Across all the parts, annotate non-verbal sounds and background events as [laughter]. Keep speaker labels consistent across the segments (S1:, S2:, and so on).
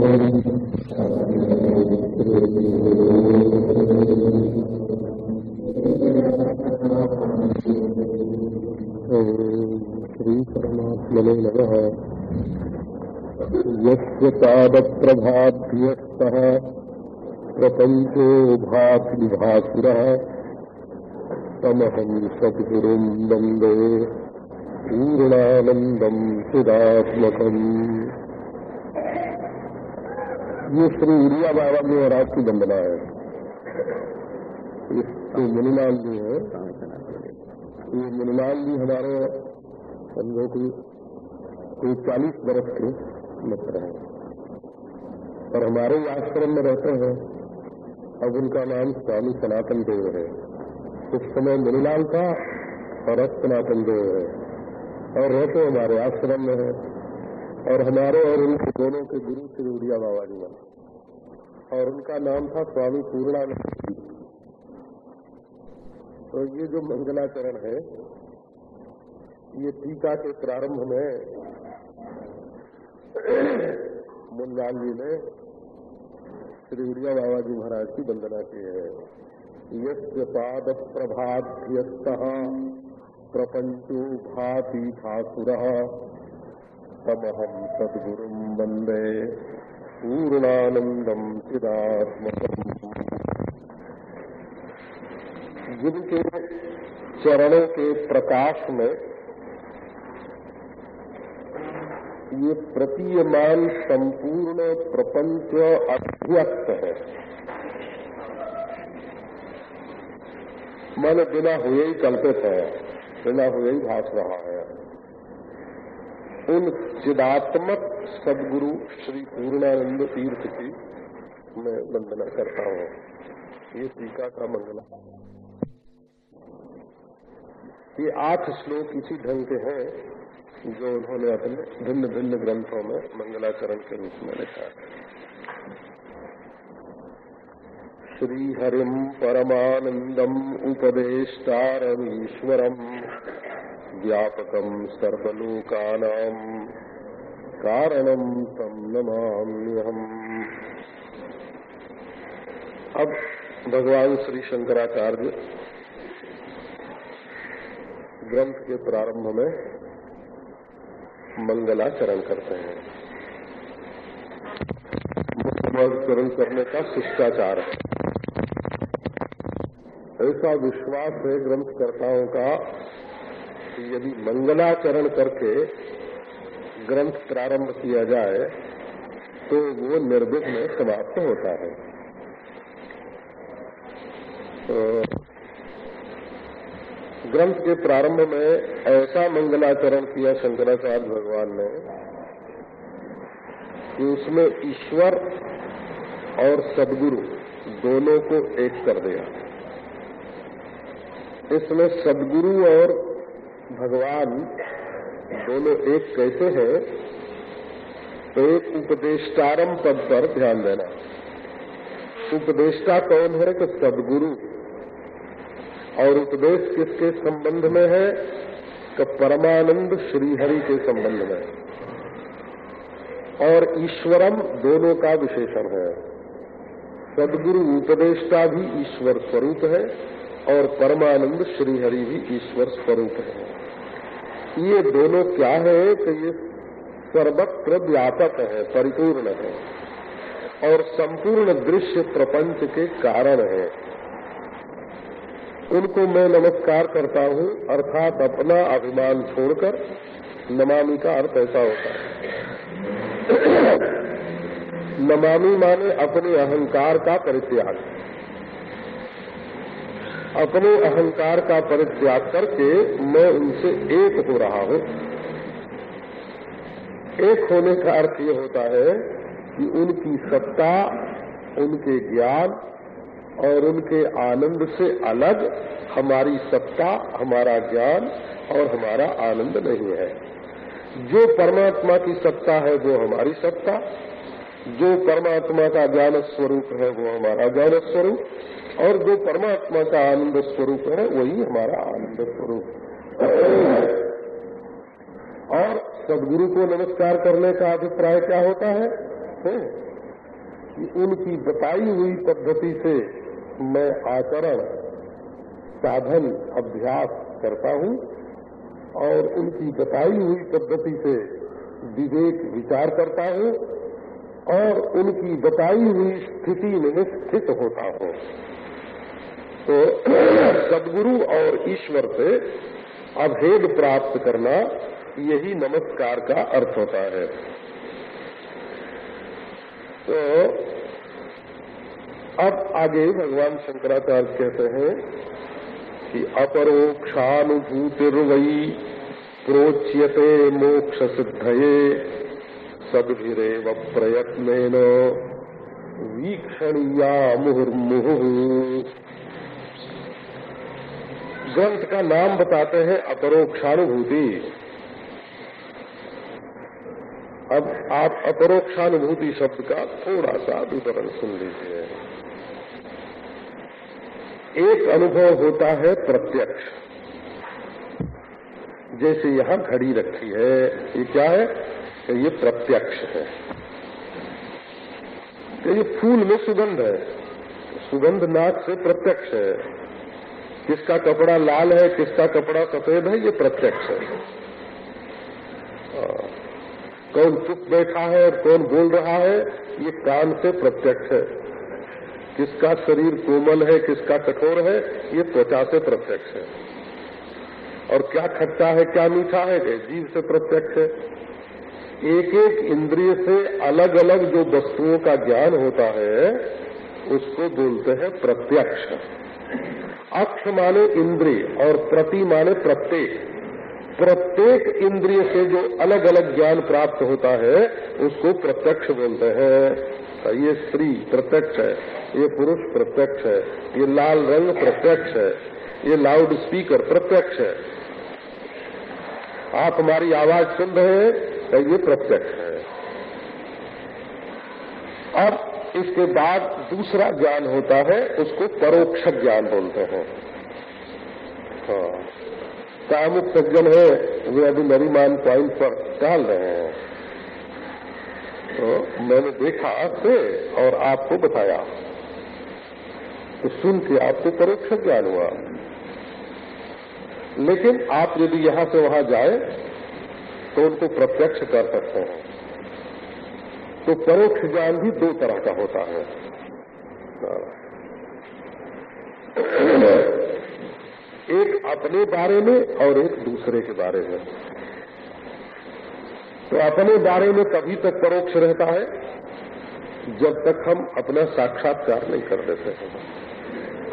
S1: श्री परमात्मने नमः। यस्य पादप्रभाभ्यस्तः प्रपञ्चो भाति भासुरः तमहं सद्गुरुं वंदे पूर्णानन्दम् ये श्री उड़िया बाबा में और आपकी वंदना है। इसको मुनिलाल जी है। ये मुनिलाल जी हमारे समझो कोई कोई चालीस बरस के मित्र हैं और हमारे आश्रम में रहते हैं। अब उनका नाम स्वामी सनातन देव है। उस समय मुनिलाल था और अब सनातन देव है। और रहते हमारे आश्रम में है। और हमारे और उनके दोनों के गुरु श्री उड़िया बाबा जी और उनका नाम था स्वामी पूर्णानंद तो ये जो मंगलाचरण है, ये टीका के प्रारंभ में [coughs] मुनलाल जी ने श्री उड़िया बाबा जी महाराज की वंदना की है। यस्य पाद प्रभाध्यस्त प्रपंचो भाति ठाकुर। तमहम सदगुरु वंदे पूर्णानंदम चिदात्मकम के चरणों के प्रकाश में ये प्रतीयमान संपूर्ण प्रपंच अभ्यक्त है। मन बिना हुए ही कल्पित है बिना हुए ही भाष रहा है। उन चिदात्मक सदगुरु श्री पूर्णानंद तीर्थ की मैं वंदना करता हूँ। ये टीका का मंगला ये आठ श्लोक इसी ढंग के हैं जो उन्होंने अपने भिन्न भिन्न ग्रंथों में मंगलाचरण के रूप में लिखा श्री हरिम परमानंदम उपदेष्टारमीश्वरम व्यापकम सर्वलोकानाम कारणम तम नमाम्यहम। अब भगवान श्री शंकराचार्य ग्रंथ के प्रारंभ में मंगलाचरण करते हैं। मंगलाचरण करने का शिष्टाचार है। ऐसा विश्वास है ग्रंथकर्ताओं का कि यदि मंगलाचरण करके ग्रंथ प्रारंभ किया जाए तो वो निर्विघ्न समाप्त होता है। तो ग्रंथ के प्रारंभ में ऐसा मंगलाचरण किया शंकराचार्य भगवान ने कि उसमें ईश्वर और सदगुरु दोनों को एक कर दिया। इसमें सदगुरु और भगवान दोनों एक कैसे हैं? एक उपदेष्टारम पद पर ध्यान देना। उपदेष्टा कौन है तो सदगुरु। और उपदेश किसके संबंध में है? तो परमानंद श्रीहरि के संबंध में। और ईश्वरम दोनों का विशेषण है। सदगुरु उपदेष्टा भी ईश्वर स्वरूप है। और परमानंद श्रीहरि भी ईश्वर स्वरूप है। ये दोनों क्या है कि ये सर्वत्र व्यापक है, परिपूर्ण है और संपूर्ण दृश्य प्रपंच के कारण है। उनको मैं नमस्कार करता हूँ, अर्थात अपना अभिमान छोड़कर नमामि का अर्थ ऐसा होता है। नमामि माने अपने अहंकार का परित्याग। अपने अहंकार का परित्याग करके मैं उनसे एक हो रहा हूँ। एक होने का अर्थ ये होता है कि उनकी सत्ता, उनके ज्ञान और उनके आनंद से अलग हमारी सत्ता, हमारा ज्ञान और हमारा आनंद नहीं है। जो परमात्मा की सत्ता है, वो हमारी सत्ता। जो परमात्मा का ज्ञान स्वरूप है, वो हमारा ज्ञान स्वरूप और जो परमात्मा का आनंद स्वरूप है, वही हमारा आनंद स्वरूप और सदगुरु को नमस्कार करने का अभिप्राय क्या होता है? कि उनकी बताई हुई पद्धति से मैं आचरण, साधन, अभ्यास करता हूँ और उनकी बताई हुई पद्धति से विवेक विचार करता हूँ और उनकी बताई हुई स्थिति में स्थित होता हूँ। तो सदगुरु और ईश्वर से अभेद प्राप्त करना यही नमस्कार का अर्थ होता है। तो अब आगे भगवान शंकराचार्य कहते हैं कि अपरोक्षानुभूतिर्वई प्रोच्यते मोक्ष सिद्धये सदभिरेव प्रयत्न वीक्षणीया मुहुर्मुहु ग्रंथ का नाम बताते हैं अपरोक्षानुभूति। अब आप अपरोक्षानुभूति शब्द का थोड़ा सा विवरण सुन लीजिए। एक अनुभव होता है प्रत्यक्ष। जैसे यहाँ घड़ी रखी है, ये क्या है? कि ये प्रत्यक्ष है। कि ये फूल में सुगंध है। सुगंध नाक से प्रत्यक्ष है। किसका कपड़ा लाल है, किसका कपड़ा सफ़ेद है, ये प्रत्यक्ष है। कौन चुप बैठा है और कौन बोल रहा है, ये कान से प्रत्यक्ष है। किसका शरीर कोमल है, किसका कठोर है, ये त्वचा से प्रत्यक्ष है। और क्या खट्टा है, क्या मीठा है जीव से प्रत्यक्ष है। एक एक इंद्रिय से अलग अलग जो वस्तुओं का ज्ञान होता है, उसको बोलते हैं प्रत्यक्ष। अक्ष माने इंद्रिय और प्रति माने प्रत्येक। प्रत्येक इंद्रिय से जो अलग अलग ज्ञान प्राप्त होता है, उसको प्रत्यक्ष बोलते हैं। ये स्त्री प्रत्यक्ष है, ये पुरुष प्रत्यक्ष है, ये लाल रंग प्रत्यक्ष है, ये लाउड स्पीकर प्रत्यक्ष है। आप हमारी आवाज़ सुन रहे हैं तो ये प्रत्यक्ष है। अब इसके बाद दूसरा ज्ञान होता है, उसको परोक्ष ज्ञान बोलते हैं। हाँ। कामुक सज्जन है, वे अभी नरीमान पॉइंट पर टहल रहे हैं। तो मैंने देखा आपसे और आपको बताया। तो सुन के आपको परोक्ष ज्ञान हुआ। लेकिन आप यदि यहाँ से वहाँ जाए तो उनको प्रत्यक्ष कर सकते हैं। तो परोक्ष ज्ञान भी दो तरह का होता है। एक अपने बारे में और एक दूसरे के बारे में। तो अपने बारे में कभी तक परोक्ष रहता है, जब तक हम अपना साक्षात्कार नहीं कर लेते हैं।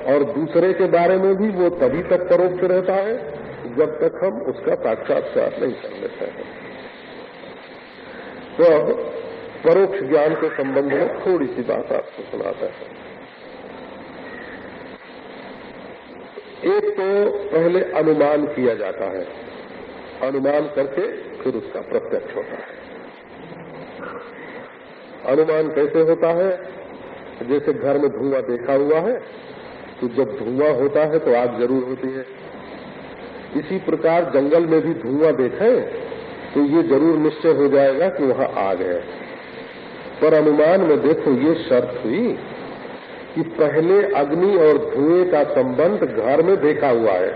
S1: और दूसरे के बारे में भी वो तभी तक परोक्ष रहता है, जब तक हम उसका साक्षात्कार नहीं कर लेते हैं। तो अब परोक्ष ज्ञान के संबंध में थोड़ी सी बात आपको सुनाता है। एक तो पहले अनुमान किया जाता है। अनुमान करके फिर उसका प्रत्यक्ष होता है। अनुमान कैसे होता है? जैसे घर में धुआँ देखा हुआ है तो जब धुआँ होता है तो आग ज़रूर होती है। इसी प्रकार जंगल में भी धुआँ देखें तो ये ज़रूर निश्चय हो जाएगा कि वहाँ आग है। पर अनुमान में देखो, ये शर्त हुई कि पहले अग्नि और धुएँ का संबंध घर में देखा हुआ है।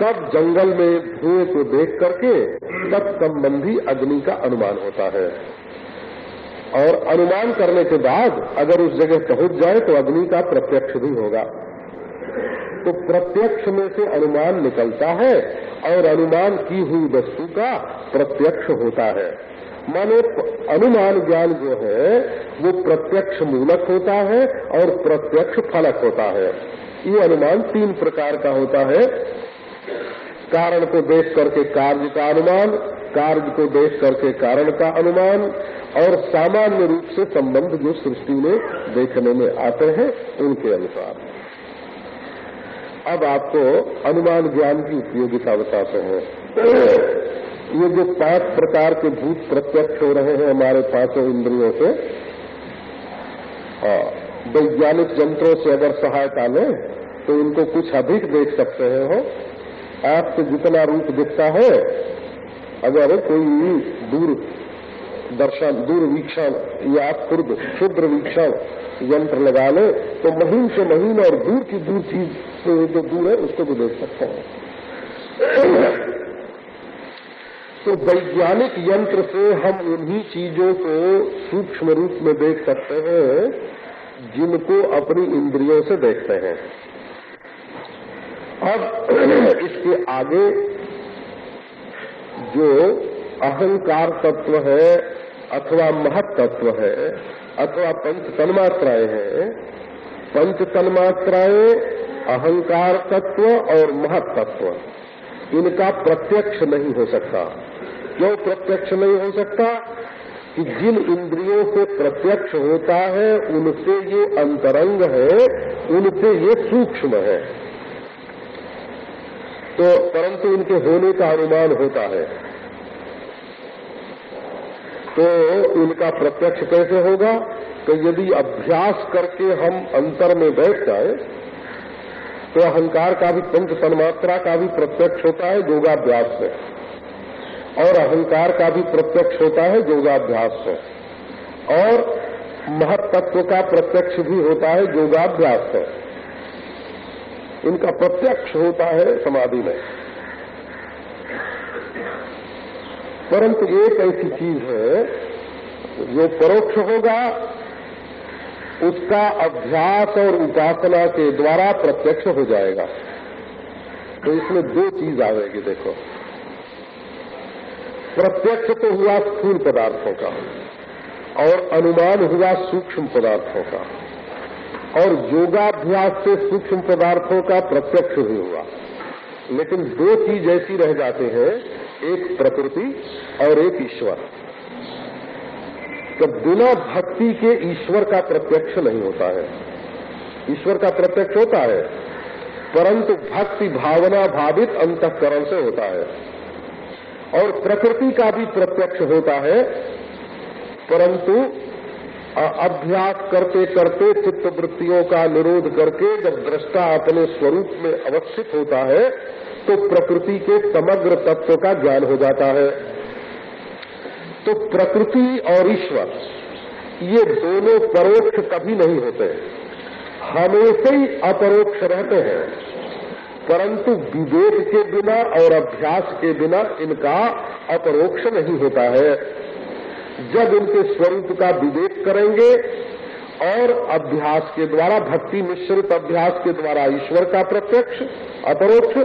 S1: तब जंगल में धुएँ को देख करके तब संबंधी अग्नि का अनुमान होता है। और अनुमान करने के बाद अगर उस जगह पहुँच जाए तो अग्नि का प्रत्यक्ष भी होगा। तो प्रत्यक्ष में से अनुमान निकलता है और अनुमान की हुई वस्तु का प्रत्यक्ष होता है। माने अनुमान ज्ञान जो है, वो प्रत्यक्ष मूलक होता है और प्रत्यक्ष फलक होता है। ये अनुमान तीन प्रकार का होता है। कारण को देख करके कार्य का अनुमान, कार्य को देख करके कारण का अनुमान, और सामान्य रूप से संबंध जो सृष्टि में देखने में आते हैं, उनके अनुसार। अब आपको अनुमान ज्ञान की उपयोगिता बताते हैं। ये जो पाँच प्रकार के भूत प्रत्यक्ष हो रहे हैं हमारे पाँचों इंद्रियों से वैज्ञानिक यंत्रों से अगर सहायता लें तो इनको कुछ अधिक देख सकते हैं हो आपसे जितना रूप दिखता है, अगर कोई दूर दर्शन दूरवीक्षण या खुद शुद्र वीक्षण यंत्र लगा ले तो महीन से महीन और दूर की दूर चीज़ से जो दूर है, उसको भी देख सकते हैं। तो वैज्ञानिक यंत्र से हम उन्हीं चीज़ों को सूक्ष्म रूप में देख सकते हैं, जिनको अपनी इंद्रियों से देखते हैं। अब [clears throat] इसके आगे जो अहंकार तत्व है, अथवा महत तत्व है, अथवा पंच तन्मात्राएँ हैं, पंच तन्मात्राएँ अहंकार तत्व और महत तत्व। इनका प्रत्यक्ष नहीं हो सकता। क्यों प्रत्यक्ष नहीं हो सकता? कि जिन इंद्रियों से प्रत्यक्ष होता है, उनसे ये अंतरंग है, उनसे ये सूक्ष्म है। तो परंतु इनके होने का अनुमान होता है। तो इनका प्रत्यक्ष कैसे होगा? कि यदि अभ्यास करके हम अंतर में बैठ जाए तो अहंकार का भी पंच तन्मात्रा का भी प्रत्यक्ष होता है, योगाभ्यास से। और अहंकार का भी प्रत्यक्ष होता है, योगाभ्यास से। और महत्व का प्रत्यक्ष भी होता है, योगाभ्यास से। इनका प्रत्यक्ष होता है समाधि में। परंतु एक ऐसी चीज़ है, जो परोक्ष होगा उसका अभ्यास और उपासना के द्वारा प्रत्यक्ष हो जाएगा। तो इसमें दो चीज़ आवेगी, देखो। प्रत्यक्ष तो हुआ स्थूल पदार्थों का, और अनुमान हुआ सूक्ष्म पदार्थों का, और योगाभ्यास से सूक्ष्म पदार्थों का प्रत्यक्ष भी हुआ। लेकिन दो चीज़ ऐसी रह जाते हैं, एक प्रकृति और एक ईश्वर। तो बिना भक्ति के ईश्वर का प्रत्यक्ष नहीं होता है। ईश्वर का प्रत्यक्ष होता है, परंतु भक्ति भावना भावित अंतकरण से होता है। और प्रकृति का भी प्रत्यक्ष होता है, परंतु अभ्यास करते करते चित्त वृत्तियों का निरोध करके जब दृष्टा अपने स्वरूप में अवस्थित होता है तो प्रकृति के समग्र तत्व का ज्ञान हो जाता है। तो प्रकृति और ईश्वर, ये दोनों परोक्ष कभी नहीं होते। हमेशा ही अपरोक्ष रहते हैं। परंतु विवेक के बिना और अभ्यास के बिना इनका अपरोक्ष नहीं होता है। जब इनके स्वरूप का विवेक करेंगे और अभ्यास के द्वारा, भक्ति मिश्रित अभ्यास के द्वारा ईश्वर का प्रत्यक्ष, अपरोक्ष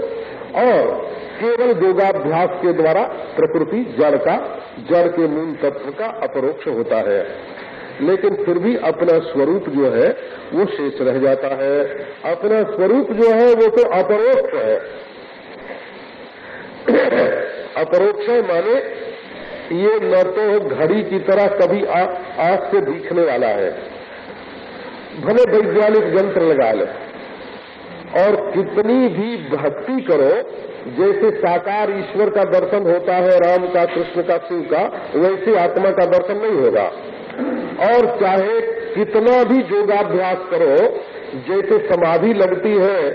S1: और केवल योगाभ्यास के द्वारा प्रकृति, जड़ का, जड़ के मूल तत्व का अपरोक्ष होता है। लेकिन फिर भी अपना स्वरूप जो है, वो शेष रह जाता है। अपना स्वरूप जो है, वो तो अपरोक्ष है। अपरोक्ष है माने, ये न तो घड़ी की तरह कभी आँख से दिखने वाला है। भले वैज्ञानिक यंत्र लगा ले। और कितनी भी भक्ति करो, जैसे साकार ईश्वर का दर्शन होता है, राम का, कृष्ण का, शिव का, वैसे आत्मा का दर्शन नहीं होगा। और चाहे कितना भी योगाभ्यास करो, जैसे समाधि लगती है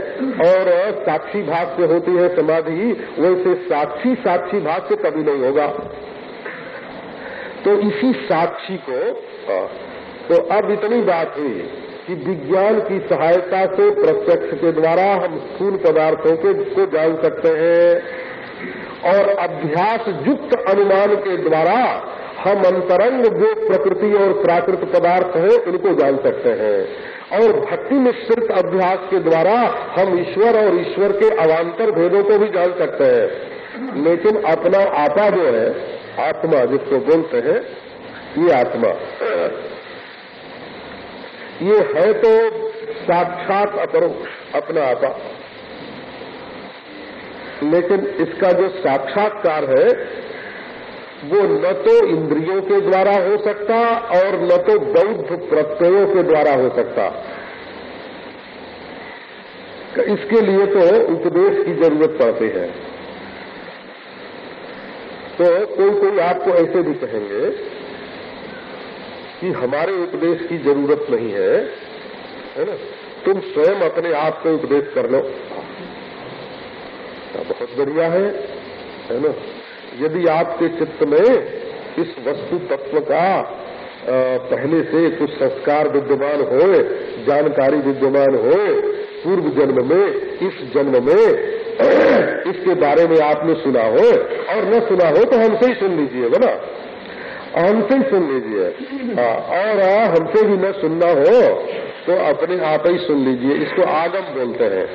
S1: और साक्षी भाग से होती है समाधि, वैसे साक्षी साक्षी भाग से कभी नहीं होगा। तो इसी साक्षी को तो अब इतनी बात हुई। कि विज्ञान की सहायता से, प्रत्यक्ष के द्वारा हम स्थूल पदार्थों के को जान सकते हैं। और अभ्यास युक्त अनुमान के द्वारा हम अंतरंग जो प्रकृति और प्राकृत पदार्थ है, उनको जान सकते हैं। और भक्ति मिश्रित अभ्यास के द्वारा हम ईश्वर और ईश्वर के अवान्तर भेदों को भी जान सकते हैं। लेकिन अपना आपा जो है, आत्मा जिसको बोलते हैं, ये आत्मा। ये है तो साक्षात अपरोक्ष अपना आपा। लेकिन इसका जो साक्षात्कार है, वो न तो इंद्रियों के द्वारा हो सकता और न तो बौद्ध प्रत्ययों के द्वारा हो सकता। इसके लिए तो उपदेश की ज़रूरत पड़ती है। तो कोई कोई आपको ऐसे भी कहेंगे कि हमारे उपदेश की ज़रूरत नहीं है है ना? तुम स्वयं अपने आप को उपदेश कर लो। बहुत बढ़िया है है ना? यदि आपके चित्त में इस वस्तु तत्व का पहले से कुछ संस्कार विद्यमान हो, जानकारी विद्यमान हो, पूर्व जन्म में, इस जन्म में, [clears throat] इसके बारे में आपने सुना हो, और न सुना हो तो हमसे ही सुन लीजिए बोला हमसे ही सुन लीजिए। और हमसे भी न सुनना हो तो अपने आप ही सुन लीजिए। इसको आगम बोलते हैं।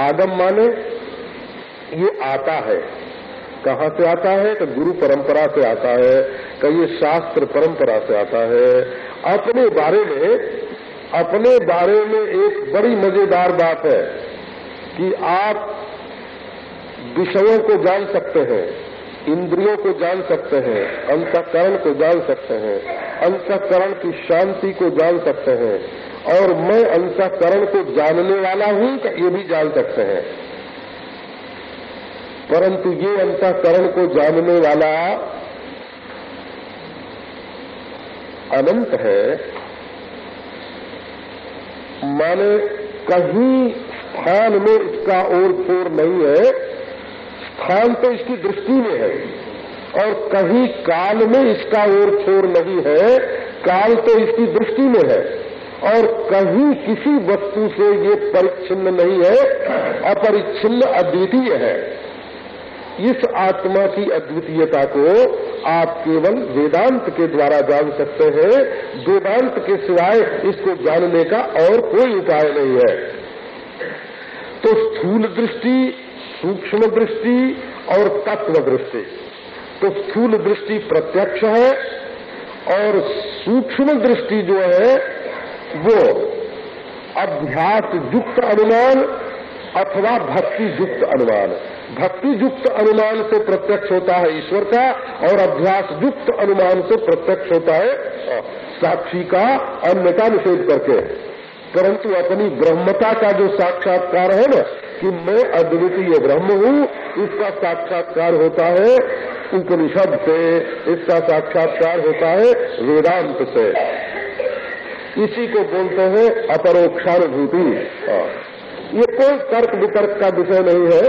S1: आगम माने ये आता है। कहाँ से आता है? तो गुरु परंपरा से आता है कहीं शास्त्र परंपरा से आता है। अपने बारे में, अपने बारे में एक बड़ी मज़ेदार बात है कि आप विषयों को जान सकते हैं। इंद्रियों को जान सकते हैं, अंतकरण को जान सकते हैं, अंतकरण की शांति को जान सकते हैं, और मैं अंतकरण को जानने वाला हूँ ये भी जान सकते हैं। परंतु ये अंतकरण को जानने वाला अनंत है, माने कहीं स्थान में इसका और छोर नहीं है स्थान तो इसकी दृष्टि में है। और कहीं काल में इसका और छोर नहीं है, काल तो इसकी दृष्टि में है। और कहीं किसी वस्तु से ये परिच्छिन्न नहीं है, अपरिच्छिन्न अद्वितीय है। इस आत्मा की अद्वितीयता को आप केवल वेदांत के द्वारा जान सकते हैं। वेदांत के सिवाय इसको जानने का और कोई उपाय नहीं है। तो स्थूल दृष्टि सूक्ष्म दृष्टि और तत्व दृष्टि तो स्थूल दृष्टि प्रत्यक्ष है और सूक्ष्म दृष्टि जो है, वो अभ्यास युक्त अनुमान अथवा भक्ति युक्त अनुमान। भक्ति युक्त अनुमान से प्रत्यक्ष होता है ईश्वर का और अभ्यास युक्त अनुमान से प्रत्यक्ष होता है साक्षी का अन्य का निषेध करके। परंतु अपनी ब्रह्मता का जो साक्षात्कार है ना, कि मैं अद्वितीय ब्रह्म हूँ, इसका साक्षात्कार होता है उपनिषद से, इसका साक्षात्कार होता है वेदांत से। इसी को बोलते हैं अपरोक्षानुभूति। ये कोई तर्क वितर्क का विषय नहीं है।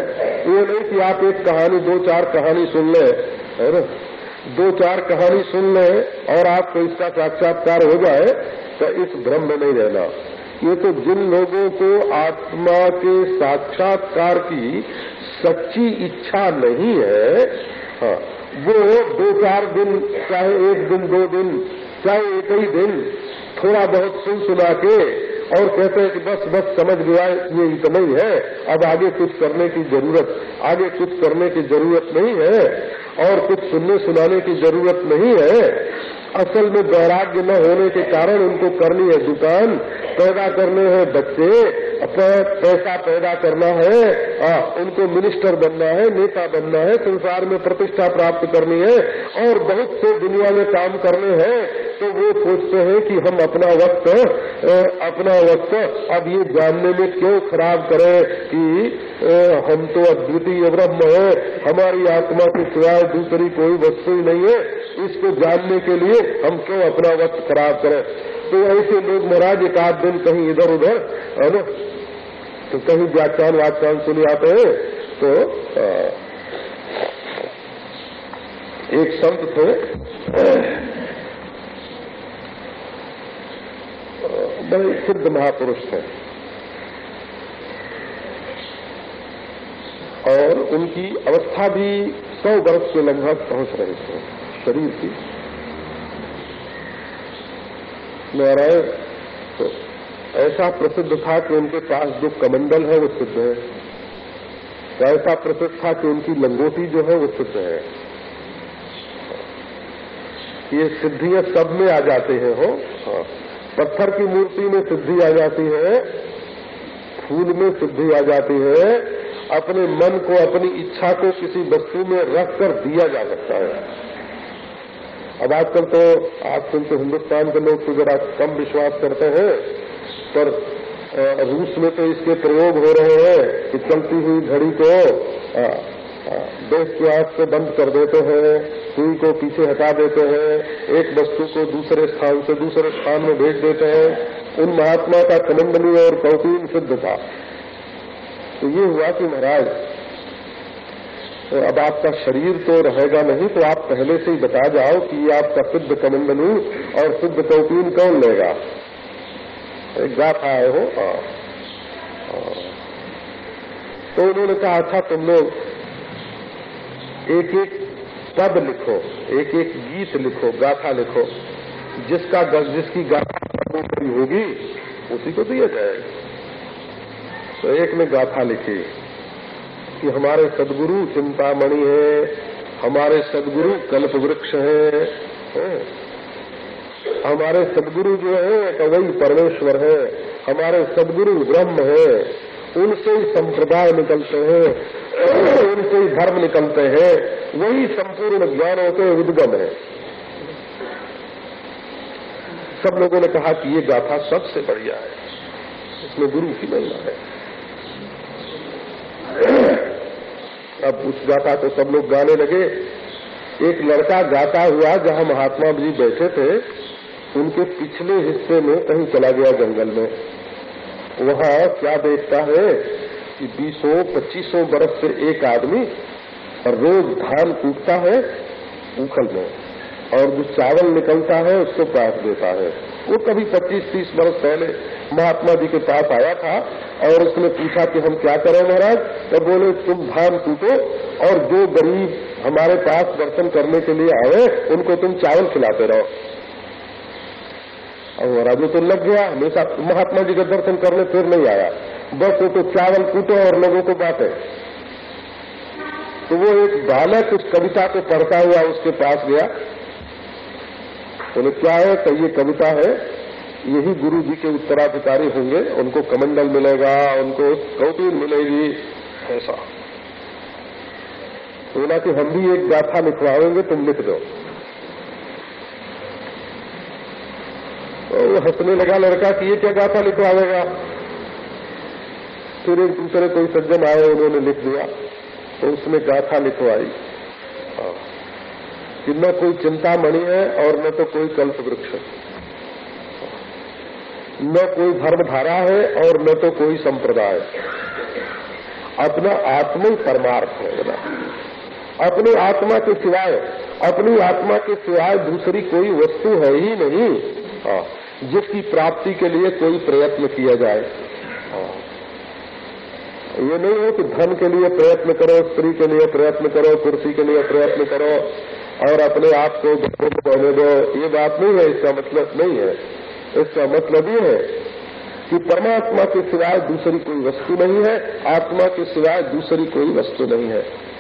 S1: ये नहीं कि आप एक कहानी, दो चार कहानी सुन ले, है ना? दो चार कहानी सुन ले और आपको इसका साक्षात्कार हो जाए तो इस भ्रम में नहीं रहना। ये तो जिन लोगों को आत्मा के साक्षात्कार की सच्ची इच्छा नहीं है हाँ, वो दो चार दिन चाहे एक दिन दो दिन चाहे एक ही दिन थोड़ा बहुत सुन सुना के और कहते हैं कि बस बस समझ गया ये इतना ही है। अब आगे कुछ करने की ज़रूरत आगे कुछ करने की ज़रूरत नहीं है और कुछ सुनने सुनाने की ज़रूरत नहीं है। असल में वैराग्य न होने के कारण उनको करनी है दुकान, पैदा करने हैं बच्चे। पैसा पैदा करना है आ, उनको मिनिस्टर बनना है नेता बनना है संसार में प्रतिष्ठा प्राप्त करनी है और बहुत से दुनिया में काम करने हैं तो वो सोचते हैं कि हम अपना वक्त अपना वक्त अब ये जानने में क्यों खराब करें कि हम तो अद्वितीय ब्रह्म है हमारी आत्मा के सिवाय दूसरी कोई वस्तु ही नहीं है इसको जानने के लिए हम क्यों अपना वक्त खराब करें? तो ऐसे लोग महाराज एक आध दिन कहीं इधर उधर है ना तो कहीं व्याख्यान व्याख्यान सुने आते हैं तो एक संत थे बड़े सिद्ध महापुरुष थे। और उनकी अवस्था भी सौ वर्ष के लगभग पहुँच रहे थे, शरीर की। नारायण तो ऐसा प्रसिद्ध था कि उनके पास जो कमंडल है, वो सिद्ध है। ऐसा प्रसिद्ध था कि उनकी लंगोटी जो है, वो सिद्ध है। ये सिद्धियाँ सब में आ जाते हैं, हो? हाँ। पत्थर की मूर्ति में सिद्धि आ जाती है, फूल में सिद्धि आ जाती है, अपने मन को, अपनी इच्छा को किसी वस्तु में रख कर दिया जा सकता है। अब आजकल तो आप सुनते हिंदुस्तान के लोग तो जरा कम विश्वास करते हैं। पर रूस में तो इसके प्रयोग हो रहे हैं कि चलती हुई घड़ी को देश के आग से बंद कर देते हैं सुई को पीछे हटा देते हैं, एक वस्तु को दूसरे स्थान से दूसरे स्थान में भेज देते हैं, उन महात्मा का कमंडली और कौतीन सिद्ध था। तो ये हुआ कि महाराज तो अब आपका शरीर तो रहेगा नहीं तो आप पहले से ही बता जाओ कि आपका सिद्ध कमंडलू और सिद्ध कौपीन कौन लेगा? गाथा आए हो हाँ, हाँ। तो उन्होंने कहा अच्छा तुम लोग एक एक पद लिखो एक एक गीत लिखो गाथा लिखो जिसका जिसकी गाथा होगी उसी को दिया जाएगा तो एक ने गाथा लिखी कि हमारे सदगुरु चिंतामणि है हमारे सदगुरु कल्प वृक्ष है, है? हमारे सदगुरु जो है तो वही परमेश्वर है। हमारे सदगुरु ब्रह्म है। उनसे ही संप्रदाय निकलते हैं। उनसे ही धर्म निकलते हैं। वही संपूर्ण ज्ञान होते उद्गम है। सब लोगों ने कहा कि ये गाथा सबसे बढ़िया है। इसमें गुरु की महिमा है। अब उस गाथा को सब लोग गाने लगे। एक लड़का गाता हुआ, जहाँ महात्मा जी बैठे थे उनके पिछले हिस्से में कहीं चला गया जंगल में। वहाँ क्या देखता है कि बीसों, पच्चीसों बरस से एक आदमी रोज धान कूटता है उखल में और जो चावल निकलता है उसको पास देता है। वो कभी 25-30 वर्ष पहले महात्मा जी के पास आया था और उसने पूछा कि हम क्या करें महाराज? तो बोले, तुम धान कूटो और जो गरीब हमारे पास दर्शन करने के लिए आए, उनको तुम चावल खिलाते रहो। और महाराज तो लग गया, हमेशा महात्मा जी के दर्शन करने फिर नहीं आया। बस वो तो चावल कूटो और लोगों को बांटे। तो वो एक बालक उस कविता को पढ़ता हुआ उसके पास गया। बोले, क्या है तो ये कविता है? यही गुरु जी के उत्तराधिकारी होंगे, उनको कमंडल मिलेगा, उनको कौतून मिलेगी। ऐसा। बोला कि, हम भी एक गाथा लिखवाएँगे, तुम लिख दो। वो हंसने लगा लड़का कि ये क्या गाथा लिखवाएगा? फिर एक दूसरे कोई सज्जन आए उन्होंने लिख दिया। तो उसने गाथा लिखवाई। हाँ। कि न कोई चिंतामणि है और न तो कोई कल्प वृक्ष न कोई धर्मधारा है और न तो कोई संप्रदाय अपना आत्मा ही परमार्थ है ना? अपनी आत्मा के सिवाय अपनी आत्मा के सिवाय दूसरी कोई वस्तु है ही नहीं। हाँ, जिसकी प्राप्ति के लिए कोई प्रयत्न किया जाए। ये नहीं हो कि धन के लिए प्रयत्न करो, स्त्री के लिए प्रयत्न करो, कुर्सी के लिए प्रयत्न करो, और अपने आप को घरों में रहने दो। ये बात नहीं है, इसका मतलब नहीं है। इसका मतलब ये है कि परमात्मा के सिवाय दूसरी कोई वस्तु नहीं है, आत्मा के सिवाय दूसरी कोई वस्तु नहीं है।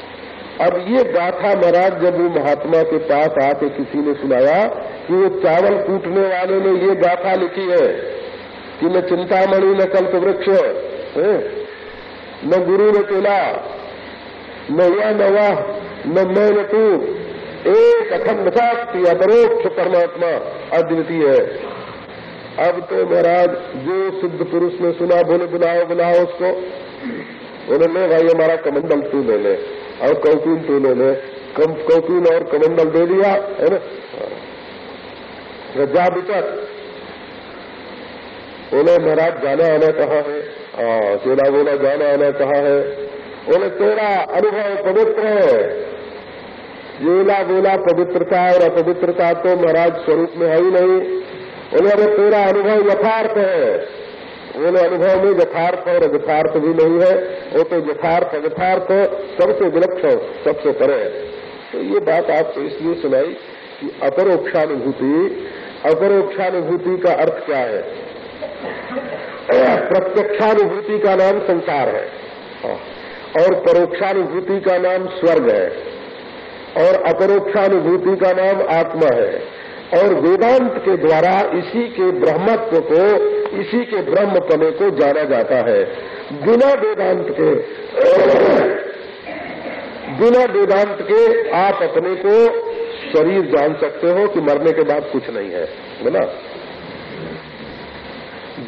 S1: अब ये गाथा महाराज जब वो महात्मा के पास आके किसी ने सुनाया कि वो चावल कूटने वाले ने ये गाथा लिखी है कि न चिंतामणि, न कल्प वृक्ष न गुरु न केला न यह न वह न मैं न तू। एक अखंड शक्ति अपरोक्ष परमात्मा अद्वितीय है। अब तो महाराज जो सिद्ध पुरुष ने सुना, बोले, बुलाओ बुलाओ उसको। उन्होंने भाई, हमारा कमंडल तू ले ले। और कौतून तू ले ले कम कौतून और कमंडल दे दिया, है ना? जा बिचक बोले, महाराज, जाना आना कहा है? हाँ चेला बोला, जाना आना कहा है? बोले, तेरा अनुभव पवित्र है। येला बोला, पवित्रता और अपवित्रता तो महाराज स्वरूप में है ही नहीं। उन्होंने तेरा अनुभव यथार्थ है। बोले अनुभव में यथार्थ और यथार्थ भी नहीं है। वो तो यथार्थ यथार्थ सबसे विलक्षण, सबसे परे। तो ये बात आपको इसलिए सुनाई कि अपरोक्षानुभूति अपरोक्षानुभूति का अर्थ क्या है? प्रत्यक्षानुभूति का नाम संसार है। और परोक्षानुभूति का नाम स्वर्ग है। और अपरोक्षानुभूति का नाम आत्मा है। और वेदांत के द्वारा इसी के ब्रह्मत्व को इसी के ब्रह्म पने को जाना जाता है। बिना वेदांत के बिना वेदांत के आप अपने को शरीर जान सकते हो कि मरने के बाद कुछ नहीं है। बोला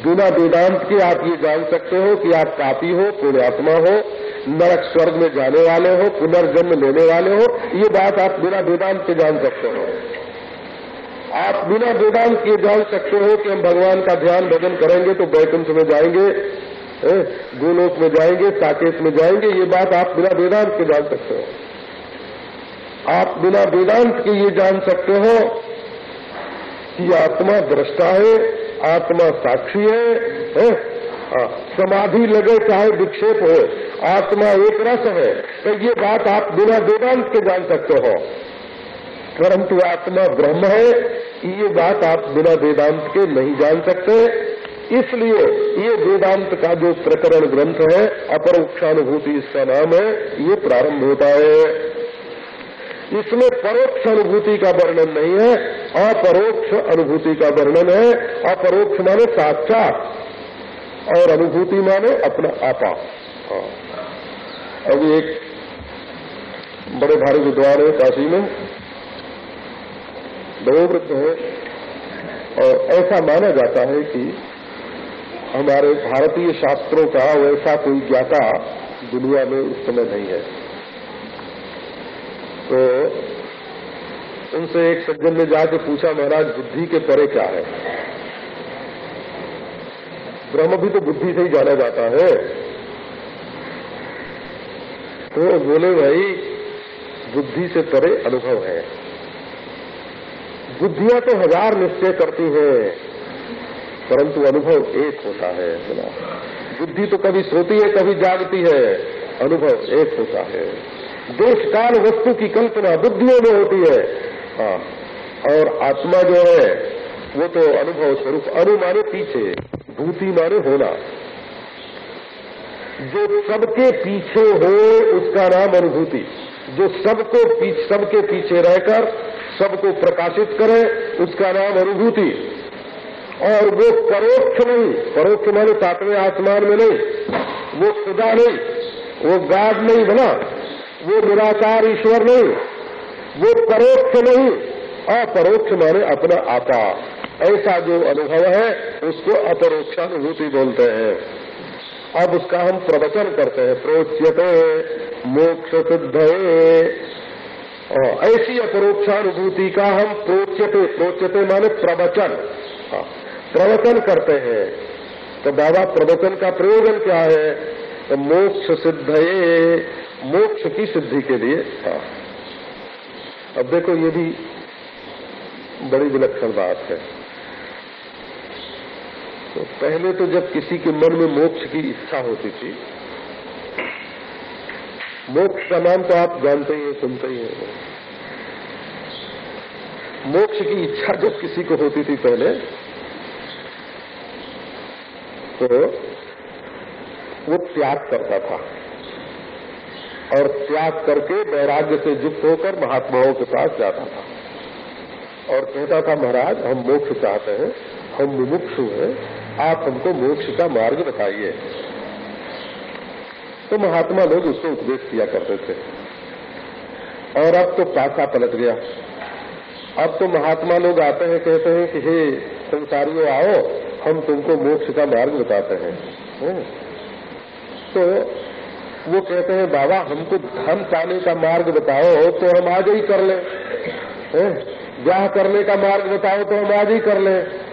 S1: बिना वेदांत के आप ये जान सकते हो कि आप पापी हो, पुण्यात्मा हो, नरक स्वर्ग में जाने वाले हो, पुनर्जन्म लेने वाले हो। ये बात आप बिना वेदांत के जान सकते हो। आप बिना वेदांत के जान सकते हो कि हम भगवान का ध्यान भजन करेंगे तो बैकुंठ में जाएँगे गोलोक में जाएँगे साकेत में जाएँगे ये बात आप बिना वेदांत के जान सकते हो आप बिना वेदांत के ये जान सकते हो कि आत्मा दृष्टा है आत्मा साक्षी है, है? समाधि लगे चाहे विक्षेप हो आत्मा एक रस है तो ये बात आप बिना वेदांत के जान सकते हो परंतु आत्मा ब्रह्म है, ये बात आप बिना वेदांत के नहीं जान सकते। इसलिए ये वेदांत का जो प्रकरण ग्रंथ है अपरोक्षानुभूति इसका नाम है, ये प्रारंभ होता है। इसमें परोक्ष अनुभूति का वर्णन नहीं है, अपरोक्ष अनुभूति का वर्णन है। अपरोक्ष माने साक्षात, और अनुभूति माने अपना आपा। हाँ। अभी एक बड़े भारी विद्वान है काशी में दो वृद्ध है। और ऐसा माना जाता है कि हमारे भारतीय शास्त्रों का वैसा कोई ज्ञाता दुनिया में इस समय नहीं है। तो उनसे एक सज्जन ने जाके पूछा, महाराज, बुद्धि के परे क्या है? ब्रह्म भी तो बुद्धि से ही जाना जाता है। तो बोले, भाई, बुद्धि से परे अनुभव है। बुद्धियाँ तो हज़ार निश्चय करती हैं, परंतु अनुभव एक होता है बुद्धि तो कभी सोती है, कभी जागती है, अनुभव एक होता है। देश काल वस्तु की कल्पना बुद्धियों में होती है। हाँ और आत्मा जो है, वो तो अनुभव स्वरूप अनु माने पीछे, भूति माने होना। जो सबके पीछे हो, उसका नाम अनुभूति। जो सबको पीछ, सबके पीछे रहकर, सबको प्रकाशित करे, उसका नाम अनुभूति। और वो परोक्ष नहीं, परोक्ष माने सातवें आसमान में नहीं, वो खुदा नहीं, वो गाड नहीं बना, वो निराकार ईश्वर नहीं, वो परोक्ष नहीं, अपरोक्ष माने अपना आपा ऐसा जो अनुभव है, उसको अपरोक्षानुभूति बोलते हैं। अब उसका हम प्रवचन करते हैं, प्रोच्यते। मोक्ष सिद्ध ऐसी अपरोक्षानुभूति का हम प्रोच्यते प्रोच्यते माने प्रवचन। हाँ। प्रवचन करते हैं। तो बाबा, प्रवचन का प्रयोजन क्या है? तो मोक्ष सिद्ध मोक्ष की सिद्धि के लिए। अब देखो, ये भी बड़ी विलक्षण बात है। तो पहले तो जब किसी के मन में मोक्ष की इच्छा होती थी मोक्ष का नाम तो आप जानते ही हैं सुनते ही। हैं मोक्ष की इच्छा जब किसी को होती थी पहले तो वो त्याग करता था। और त्याग करके वैराग्य से युक्त होकर महात्माओं के पास जाता था। और कहता था, महाराज, हम मोक्ष चाहते हैं, हम विमुक्षु हैं, आप हमको मोक्ष का मार्ग बताइए तो महात्मा लोग उसको उपदेश किया करते थे। और अब तो पासा पलट गया। अब तो महात्मा लोग आते हैं, कहते हैं कि, हे संसारियों, आओ, हम तुमको मोक्ष का मार्ग बताते हैं। तो वो कहते हैं, बाबा, हमको धन पाने का मार्ग बताओ तो हम आज ही कर लें। ब्याह करने का मार्ग बताओ तो हम आज ही कर लें।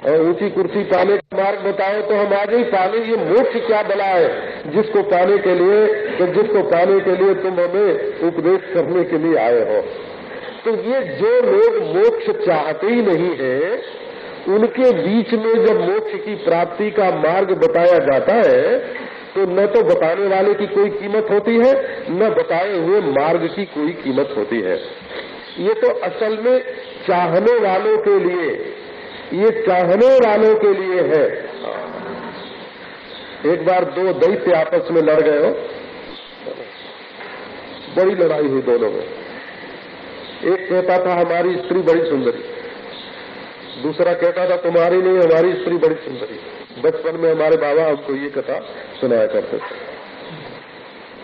S1: और ऊँची कुर्सी पाने का मार्ग बताओ तो हम आज ही पाने, ये मोक्ष क्या बला है? जिसको पाने के लिए तो जिसको पाने के लिए तुम हमें उपदेश करने के लिए आए हो। तो ये जो लोग मोक्ष चाहते ही नहीं है, उनके बीच में जब मोक्ष की प्राप्ति का मार्ग बताया जाता है तो न तो बताने वाले की कोई कीमत होती है, न बताए हुए मार्ग की कोई कीमत होती है। ये तो असल में चाहने वालों के लिए ये चाहने वालों के लिए है। एक बार दो दैत्य आपस में लड़ गए हो। बड़ी लड़ाई हुई दोनों में। एक कहता था, हमारी स्त्री बड़ी सुंदरी। दूसरा कहता था, तुम्हारी नहीं, हमारी स्त्री बड़ी सुंदरी। बचपन में हमारे बाबा हमको ये कथा सुनाया करते थे।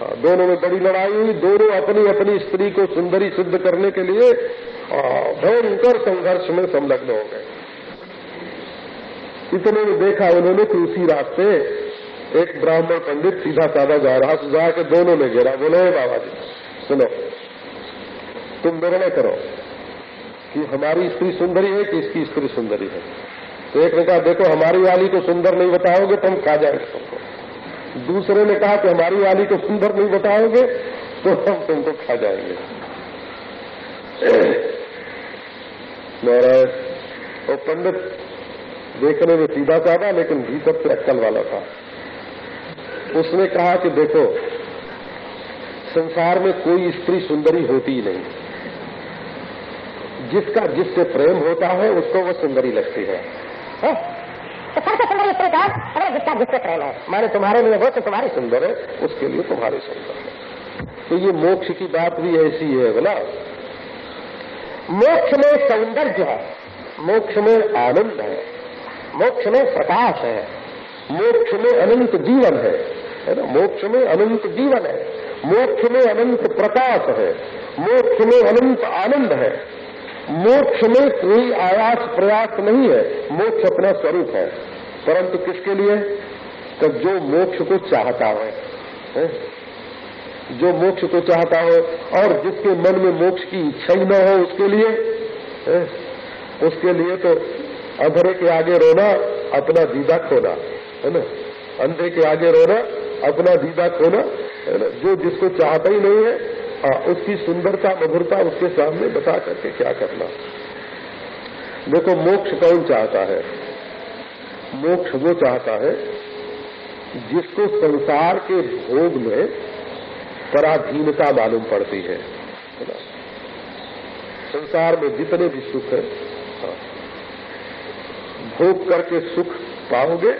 S1: हाँ दोनों में बड़ी लड़ाई हुई। दोनों अपनी अपनी स्त्री को सुंदरी सिद्ध करने के लिए भयंकर संघर्ष में संलग्न हो गए। इतने में देखा उन्होंने कि उसी रास्ते एक ब्राह्मण पंडित सीधा साधा जा रहा जाके दोनों ने घेरा, बोले बाबा जी सुनो, तुम निर्णय करो कि हमारी स्त्री सुंदरी है कि इसकी स्त्री सुंदरी है? तो एक ने कहा, देखो, हमारी वाली को सुंदर नहीं बताओगे तो हम खा जाएँगे तुमको दूसरे ने कहा कि हमारी वाली को सुंदर नहीं बताओगे तो हम तुमको खा जाएँगे। [clears throat] वो पंडित देखने में सीधा साधा लेकिन भीतर से अक्कल वाला था। उसने कहा कि देखो संसार में कोई स्त्री सुंदरी होती ही नहीं। जिसका जिससे प्रेम होता है उसको वो सुंदरी लगती है?
S2: तो सबसे सुंदर स्त्री कौन? अरे जिसका जिससे प्रेम है।
S1: माने तुम्हारे लिए वो तो तुम्हारी सुंदर है उसके लिए तुम्हारी सुंदर है। तो ये मोक्ष की बात भी ऐसी है बोला।
S2: मोक्ष में सौंदर्य है
S1: मोक्ष में आनंद है।
S2: मोक्ष में प्रकाश है।
S1: मोक्ष में अनंत जीवन है। है ना? मोक्ष में अनंत जीवन है। मोक्ष में अनंत प्रकाश है। मोक्ष में अनंत आनंद है। मोक्ष में कोई आयास प्रयास नहीं है। मोक्ष अपना स्वरूप है। परंतु किसके लिए? तो जो मोक्ष को चाहता है, है? जो मोक्ष को चाहता हो और जिसके मन में मोक्ष की इच्छा ही न हो उसके लिए है? उसके लिए तो अंधेरे के आगे रोना अपना दीदा खोना है ना? अंधे के आगे रोना अपना दीदा खोना है ना? जो जिसको चाहता ही नहीं है आ, उसकी सुंदरता मधुरता उसके सामने बता करके क्या करना? देखो मोक्ष कौन चाहता है? मोक्ष वो चाहता है जिसको संसार के भोग में पराधीनता मालूम पड़ती है संसार में जितने भी सुख है भोग करके सुख पाओगे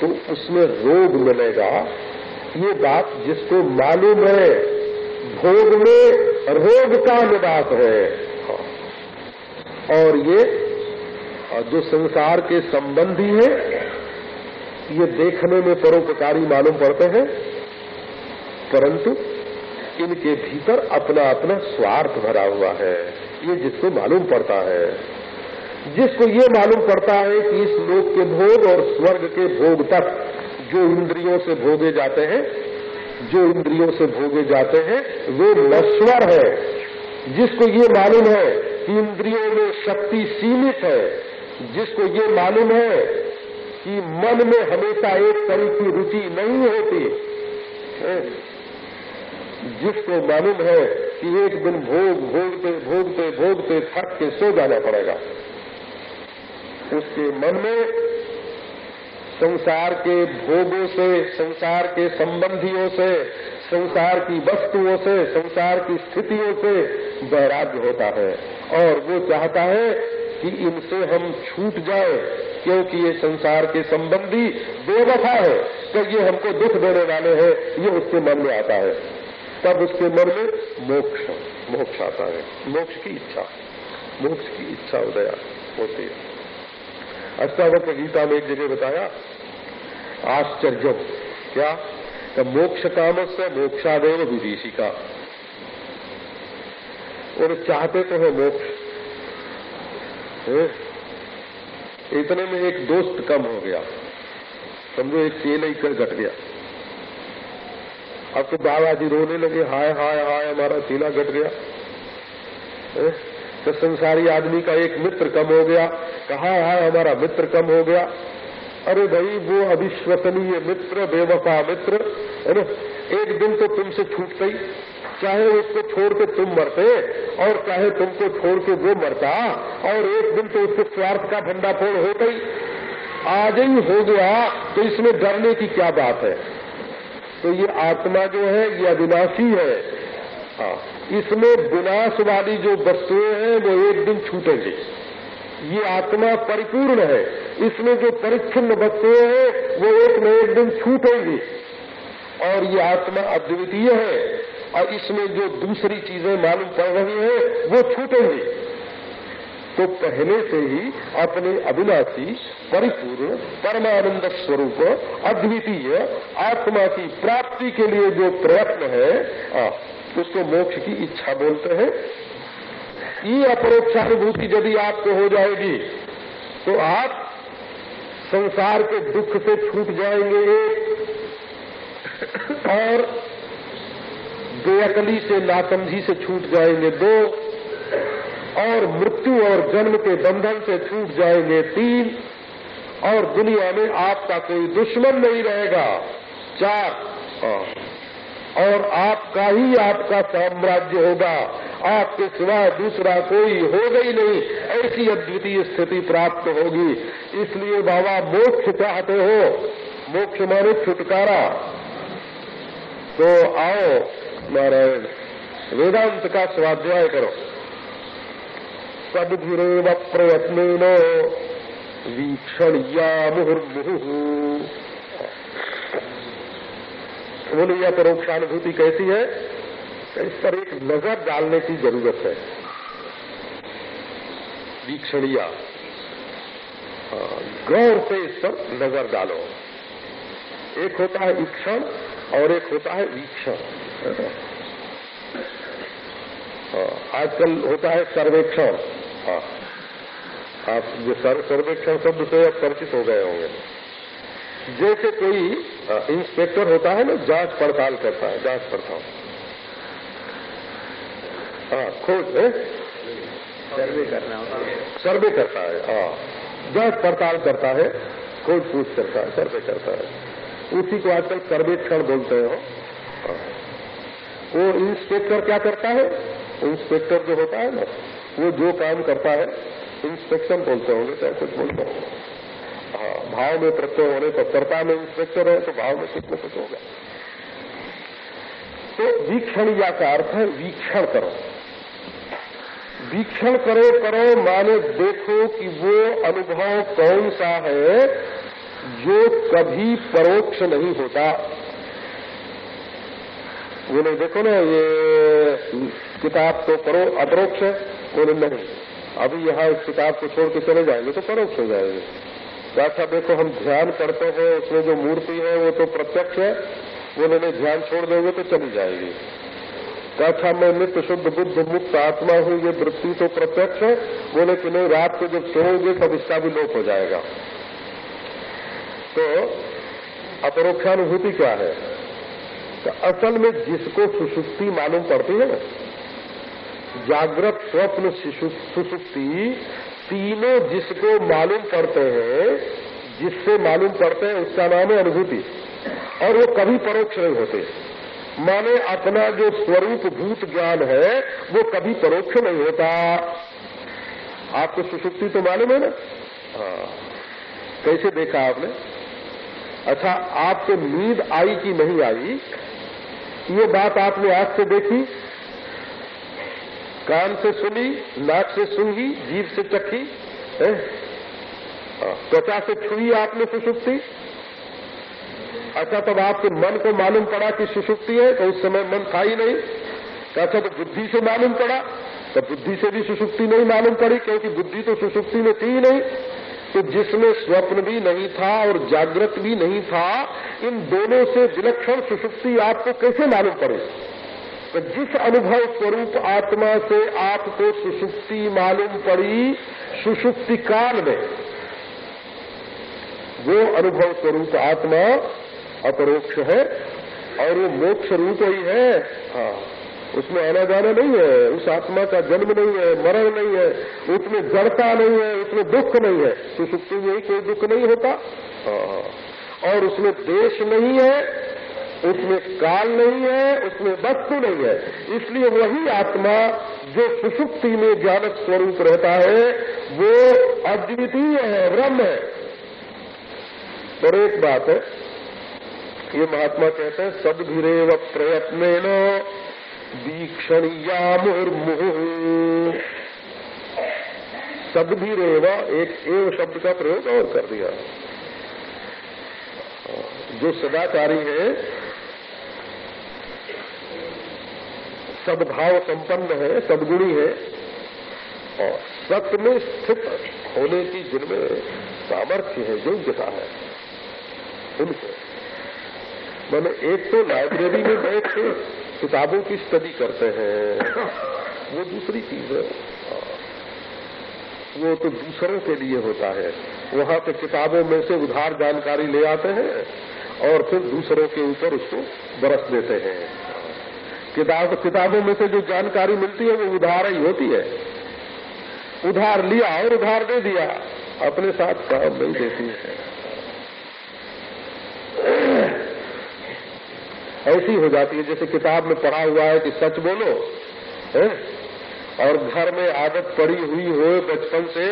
S1: तो उसमें रोग मिलेगा। ये बात जिसको मालूम है, भोग में रोग का निवास है। और ये जो संसार के संबंधी है, ये देखने में परोपकारी मालूम पड़ते हैं। परंतु इनके भीतर अपना अपना स्वार्थ भरा हुआ है। ये जिसको मालूम पड़ता है। जिसको ये मालूम पड़ता है कि इस लोक के भोग और स्वर्ग के भोग तक जो इंद्रियों से भोगे जाते हैं, जो इंद्रियों से भोगे जाते हैं, वे नश्वर है। जिसको ये मालूम है कि इंद्रियों में शक्ति सीमित है, जिसको ये मालूम है कि मन में हमेशा एक तरह की रुचि नहीं होती जिसको मालूम है कि एक दिन भोग, भोगते भोगते भोगते थक के सो जाना पड़ेगा। उसके मन में संसार के भोगों से, संसार के संबंधियों से, संसार की वस्तुओं से, संसार की स्थितियों से वैराग्य होता है। और वो चाहता है कि इनसे हम छूट जाए, क्योंकि ये संसार के संबंधी बेवफा है। तो ये हमको दुख देने वाले हैं, ये उसके मन में आता है। तब उसके मन में मोक्ष मोक्ष आता है। मोक्ष की इच्छा, मोक्ष की इच्छा उदया होती है। अष्टावक्र गीता में एक जगह बताया, आश्चर्य, क्या? तो मोक्ष काम से मोक्षादेव विदेशी का और चाहते तो है मोक्ष। इतने में एक दोस्त कम हो गया। समझो, एक चेल ही कर घट गया। अब तो बाबाजी रोने लगे, हाय हाय हाय, हमारा चीला घट गया? तो संसारी आदमी का एक मित्र कम हो गया। कहा हाय हमारा मित्र कम हो गया? अरे भाई, वो अविश्वसनीय मित्र, बेवफा मित्र, है ना? एक दिन तो तुमसे छूट गई चाहे उसको छोड़ के तुम मरते, और चाहे तुमको छोड़ के वो मरता, और एक दिन तो उसके स्वार्थ का भंडाफोड़ हो। गई आज ही हो गया तो इसमें डरने की क्या बात है? तो ये आत्मा जो है, ये अविनाशी है। हाँ इसमें विनाश वाली जो वस्तुएँ हैं, वो एक दिन छूटेंगी। ये आत्मा परिपूर्ण है। इसमें जो परिच्छिन्न वस्तुएँ हैं, वो एक न एक दिन छूटेंगी। और ये आत्मा अद्वितीय है। और इसमें जो दूसरी चीज़ें मालूम पड़ रही हैं, वो छूटेंगी। तो पहले से ही अपने अविनाशी परिपूर्ण, परमानंद स्वरूप, अद्वितीय, आत्मा की प्राप्ति के लिए जो प्रयत्न है उसको मोक्ष की इच्छा बोलते हैं। ये अपरोक्षानुभूति यदि आपको हो जाएगी तो आप संसार के दुख से छूट जाएँगे और बेअकली से नासमझी से छूट जाएँगे दो। और मृत्यु और जन्म के बंधन से छूट जाएँगे तीन। और दुनिया में आपका कोई दुश्मन नहीं रहेगा। चार। और आपका ही आपका साम्राज्य होगा। आपके सिवा दूसरा कोई हो गई नहीं, ऐसी अद्वितीय स्थिति प्राप्त होगी। इसलिए बाबा मोक्ष चाहते हो, मोक्ष माने छुटकारा। तो आओ नारायण, वेदांत का स्वाध्याय करो। सदभिरेव प्रयत्न वीक्षण या मुहुर्मुहु बोले यह परोक्षानुभूति कैसी है? इस पर एक नज़र डालने की ज़रूरत है। वीक्षणिया। गौर से इस पर नज़र डालो। एक होता है ईक्षण और एक होता है वीक्षण। आजकल होता है सर्वेक्षण। हाँ आप जो सर्वेक्षण शब्द से अब परिचित हो गए होंगे। जैसे कोई इंस्पेक्टर होता है ना, जाँच पड़ताल करता है, जाँच पड़ताल। हाँ खोज है?
S3: सर्वे करना
S1: सर्वे करता है हाँ। जाँच पड़ताल करता है खोज पूछ करता है सर्वे करता है। उसी को आजकल सर्वेक्षण बोलते हो हाँ। वो इंस्पेक्टर क्या करता है? इंस्पेक्टर जो होता है ना वो जो काम करता है इंस्पेक्शन बोलते होंगे चाहे कुछ बोलते होंगे। हाँ भाव में प्रत्यय होने पर कर्ता में इंस्पेक्टर है तो भाव में कुछ न कुछ होगा। तो वीक्षण या का अर्थ है वीक्षण करो। वीक्षण करो करो, माने देखो कि वो अनुभव कौन सा है जो कभी परोक्ष नहीं होता। बोले देखो ना, ये किताब तो करो अपरोक्ष बोले नहीं। अभी यहाँ इस किताब को छोड़ के चले जाएँगे तो परोक्ष हो जाएँगे। अच्छा देखो, हम ध्यान करते हैं, उसमें जो मूर्ति है वो तो प्रत्यक्ष है, वो नहीं, ध्यान छोड़ देंगे तो चली जाएगी। अच्छा मैं नित्य शुद्ध बुद्ध मुक्त आत्मा हूँ ये वृत्ति तो प्रत्यक्ष है। बोले कि नहीं, रात को जब सोओगे तब इसका भी लोप हो जाएगा। तो अपरोक्षानुभूति क्या है? तो असल में जिसको सुसुप्ति मालूम पड़ती है ना, जागृत स्वप्न सुसुप्ति, तीनों जिसको मालूम पड़ते हैं, जिससे मालूम पड़ते हैं, उसका नाम है अनुभूति। और वो कभी परोक्ष नहीं होते। माने अपना जो स्वरूप भूत ज्ञान है वो कभी परोक्ष नहीं होता। आपको सुसुप्ति तो मालूम है ना? हाँ। कैसे देखा आपने? अच्छा आपको नींद आई कि नहीं आई? ये बात आपने आज से देखी कान से सुनी नाक से सूंघी जीव से चखी हाँ, त्वचा से छुई आपने सुषुप्ति अच्छा तब आपके मन को मालूम पड़ा कि सुषुप्ति है तो उस समय मन था ही नहीं। तो अच्छा तो बुद्धि से मालूम पड़ा। तो बुद्धि से भी सुषुप्ति नहीं मालूम पड़ी, क्योंकि बुद्धि तो सुषुप्ति में थी ही नहीं। तो जिसमें स्वप्न भी नहीं था और जागृत भी नहीं था, इन दोनों से विलक्षण सुषुप्ति आपको कैसे मालूम पड़े? तो जिस अनुभव स्वरूप आत्मा से आपको सुषुप्ति मालूम पड़ी सुषुप्ति काल में, वो अनुभव स्वरूप आत्मा अपरोक्ष है, और वो मोक्ष रूप ही है। हाँ उसमें आना जाना नहीं है, उस आत्मा का जन्म नहीं है, मरण नहीं है उसमें जड़ता नहीं है उसमें दुख नहीं है। सुसुप्ति में ही कोई दुख नहीं होता। हाँ और उसमें देश नहीं है, उसमें काल नहीं है, उसमें वस्तु नहीं है। इसलिए वही आत्मा जो सुषुप्ति में ज्ञानक स्वरूप रहता है, वो अद्वितीय है, ब्रह्म है। और एक बात है ये महात्मा कहते हैं, सदभिरेव प्रयत्न दीक्षणिया मुर्मुह सदभिरेव एक एव शब्द का प्रयोग और कर दिया। जो सदाचारी है, सद्भाव संपन्न है, सदगुणी है, और सत्य में स्थित होने की जिनमें सामर्थ्य है, योग्यता है, उनको मैंने एक तो लाइब्रेरी में बैठ के किताबों की स्टडी करते हैं। वो दूसरी चीज़ है। वो तो दूसरों के लिए होता है। वहाँ पे किताबों में से उधार जानकारी ले आते हैं और फिर दूसरों के ऊपर उसको बरस देते हैं। किताब, किताबों में से जो जानकारी मिलती है, वो उधार ही होती है। उधार लिया और उधार दे दिया। अपने साथ काम नहीं देती है। ऐसी हो जाती है जैसे किताब में पढ़ा हुआ है कि सच बोलो, है? और घर में आदत पड़ी हुई हो बचपन से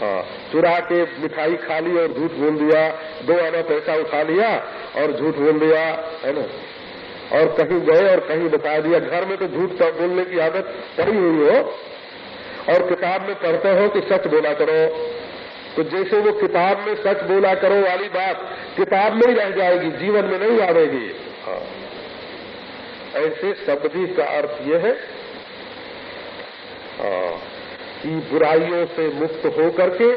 S1: हाँ चुरा के मिठाई खा ली और झूठ बोल दिया, दो आना पैसा उठा लिया और झूठ बोल दिया, है ना? और कहीं गए और कहीं बता दिया, घर में तो झूठ का बोलने की आदत पड़ी हुई हो। और किताब में पढ़ते हो कि सच बोला करो। तो जैसे वो किताब में सच बोला करो वाली बात किताब में ही रह जाएगी, जीवन में नहीं आवेगी हाँ। ऐसे शब्दी का अर्थ यह है कि बुराइयों से मुक्त हो करके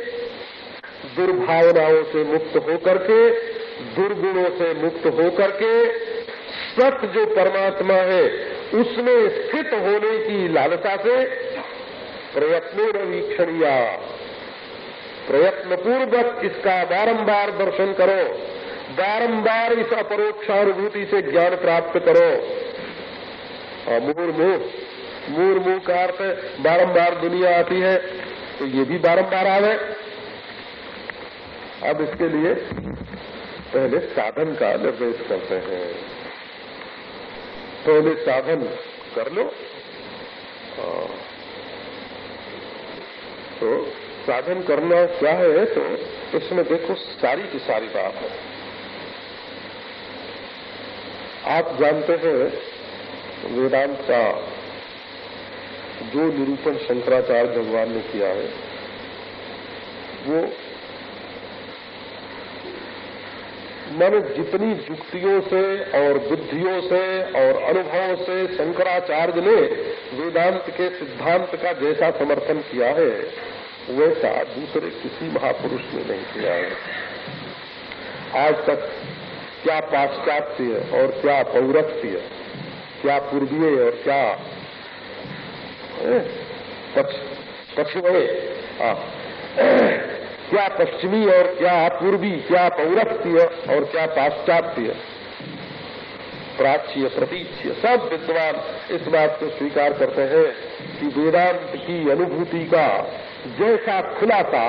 S1: दुर्भावनाओं से मुक्त हो करके दुर्गुणों से मुक्त हो करके सत्य जो परमात्मा है, उसमें स्थित होने की लालसा से प्रयत्नो वीक्षणिया प्रयत्न पूर्वक इसका बारंबार दर्शन करो, बारंबार इस अपरोक्षानुभूति से ज्ञान प्राप्त करो। और मुहुर्मुह मुहुर्मुह का अर्थ बारम्बार दुनिया आती है तो ये भी बारंबार आवे। अब इसके लिए पहले साधन का निर्देश करते हैं। पहले साधन कर लो। तो साधन करना क्या है? तो इसमें देखो सारी की सारी बात है। आप जानते हैं वेदांत का जो निरूपण शंकराचार्य भगवान ने किया है, वो मन जितनी युक्तियों से और बुद्धियों से और अनुभवों से शंकराचार्य ने वेदांत के सिद्धांत का जैसा समर्थन किया है, वैसा दूसरे किसी महापुरुष ने नहीं किया है। आज तक क्या पाश्चात्य और क्या पौरस्त्य क्या पूर्वीय और क्या? पश्चिमी क्या पश्चिमी और क्या पूर्वी, क्या पौरस्त्य और क्या पाश्चात्य? प्राच्य, प्रतीच्य, सब विद्वान इस बात को स्वीकार करते हैं कि वेदांत की अनुभूति का जैसा खुलासा,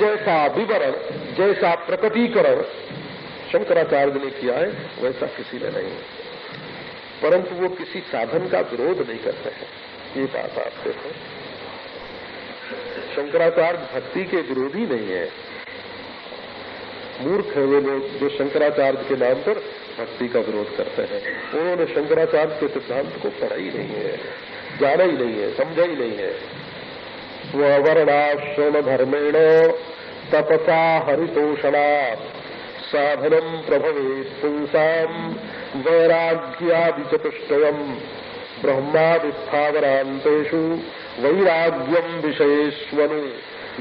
S1: जैसा विवरण, जैसा प्रकटीकरण शंकराचार्य ने किया है, वैसा किसी ने नहीं। परंतु वो किसी साधन का विरोध नहीं करते हैं। ये बात आप देखो शंकराचार्य भक्ति के विरोधी नहीं है। मूर्ख है वे लोग जो शंकराचार्य के नाम पर भक्ति का विरोध करते हैं। उन्होंने शंकराचार्य के सिद्धांत को पढ़ा ही नहीं है, जाना ही नहीं है, समझा ही नहीं है। स्ववर्णाश्रम धर्मेण तपसा हरितोषणा साधनम प्रभवे पुंसाम वैराग्यादि चतुष्टयम ब्रह्मादिस्थावरांतेषु वैराग्यम विषयेष्वनु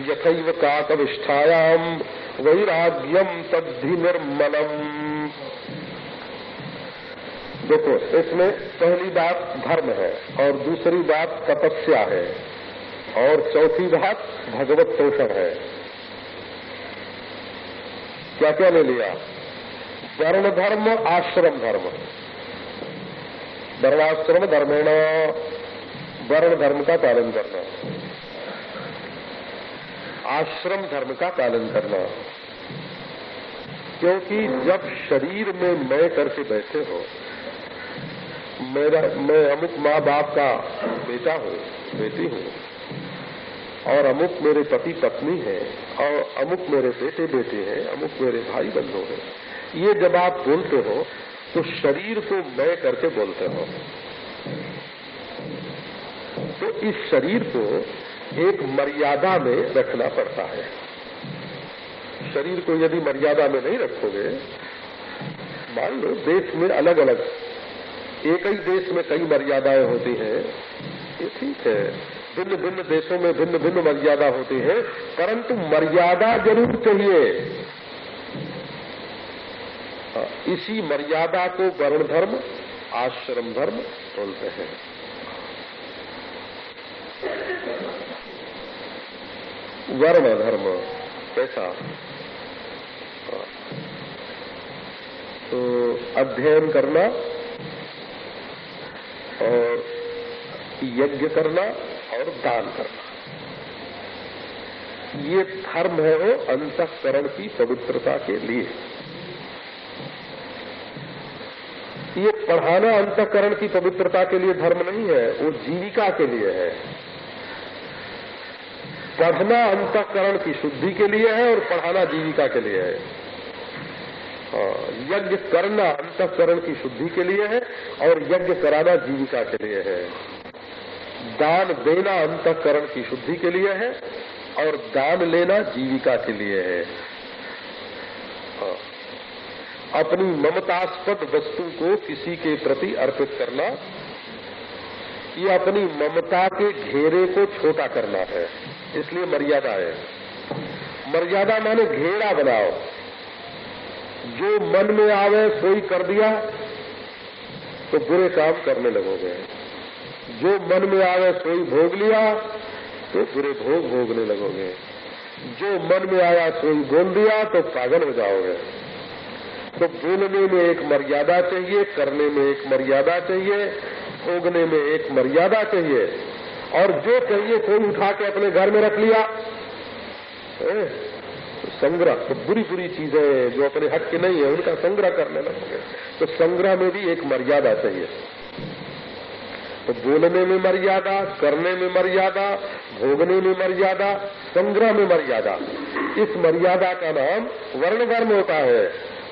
S1: यथैव काकविष्ठायाम वैराग्यम तद्धि निर्मलम देखो, इसमें पहली बात धर्म है और दूसरी बात तपस्या है और चौथी बात भगवत पोषण है। क्या क्या ले लिया। वर्ण धर्म, आश्रम धर्म। वर्णाश्रम धर्मेण वर्ण धर्म का पालन करना। आश्रम धर्म का पालन करना। क्योंकि जब शरीर में मैं करके बैठे हो, मेरा, मैं अमुक माँ बाप का बेटा हूँ, बेटी हूँ और अमुक मेरे पति पत्नी है, और अमुक मेरे बेटे बेटे हैं, अमुक मेरे भाई बंधु हैं। ये जब आप बोलते हो तो शरीर को मैं करके बोलते हो। तो इस शरीर को एक मर्यादा में रखना पड़ता है। शरीर को यदि मर्यादा में नहीं रखोगे, मान लो देश में अलग अलग एक ही देश में कई मर्यादाएँ होती हैं, ये ठीक है। भिन्न भिन्न देशों में भिन्न भिन्न मर्यादा होती है, परंतु मर्यादा ज़रूर चाहिए। इसी मर्यादा को वर्ण धर्म, आश्रम धर्म बोलते हैं। वर्ण धर्म, कैसा? तो अध्ययन करना और यज्ञ करना और दान करना। ये धर्म है वो अंतकरण की पवित्रता के लिए। ये पढ़ाना अंतकरण की पवित्रता के लिए धर्म नहीं है वो जीविका के लिए है। पढ़ना अंतकरण की शुद्धि के लिए है और पढ़ाना जीविका के लिए है। हाँ, यज्ञ करना अंतकरण की शुद्धि के लिए है और यज्ञ कराना जीविका के लिए है। दान देना अंतकरण की शुद्धि के लिए है और दान लेना जीविका के लिए है। हाँ। अपनी ममतास्पद वस्तु को किसी के प्रति अर्पित करना, ये अपनी ममता के घेरे को छोटा करना है, इसलिए मर्यादा है। मर्यादा माने घेरा बनाओ। जो मन में आवे, सोई कर दिया तो बुरे काम करने लगोगे। जो मन में आवे सोई भोग लिया तो बुरे भोग भोगने लगोगे। जो मन में आया सोई बोल दिया तो पागल हो जाओगे। तो बोलने में एक मर्यादा चाहिए, करने में एक मर्यादा चाहिए, भोगने में एक मर्यादा चाहिए। और जो चाहिए कोई उठा के अपने घर में रख लिया। तो संग्रह तो बुरी बुरी चीज़ें जो अपने हक की नहीं है, उनका संग्रह करने लगोगे। तो संग्रह में भी एक मर्यादा चाहिए। तो बोलने में मर्यादा, करने में मर्यादा, भोगने में मर्यादा, संग्रह में मर्यादा। इस मर्यादा का नाम वर्ण धर्म होता है।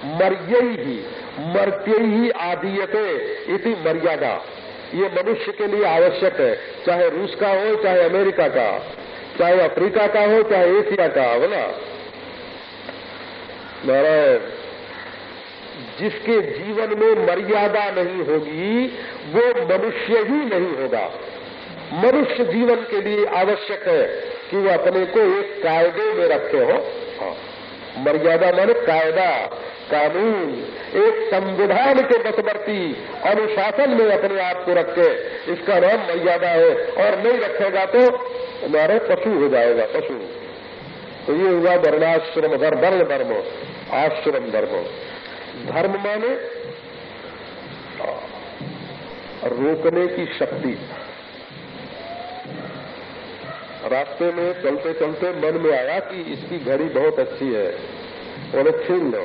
S1: मर्य ही मर्त्य ही आदियते इसी मर्यादा। ये मनुष्य के लिए आवश्यक है, चाहे रूस का हो, चाहे अमेरिका का, चाहे अफ्रीका का हो, चाहे एशिया का बोला नारायण जिसके जीवन में मर्यादा नहीं होगी, वो मनुष्य ही नहीं होगा। मनुष्य जीवन के लिए आवश्यक है कि वो अपने को एक कायदे में रखे हो। हाँ। मर्यादा माने कायदा, कानून, एक संविधान के बसवर्ती अनुशासन में अपने आप को रखे। इसका नाम मर्यादा है। और नहीं रखेगा तो हमारे पशु हो जाएगा, पशु। तो ये हुआ वर्णाश्रम धर्म धर्म, आश्रम धर्म। धर्म माने रोकने की शक्ति। रास्ते में चलते चलते मन में आया कि इसकी घड़ी बहुत अच्छी है बोले छीन लो।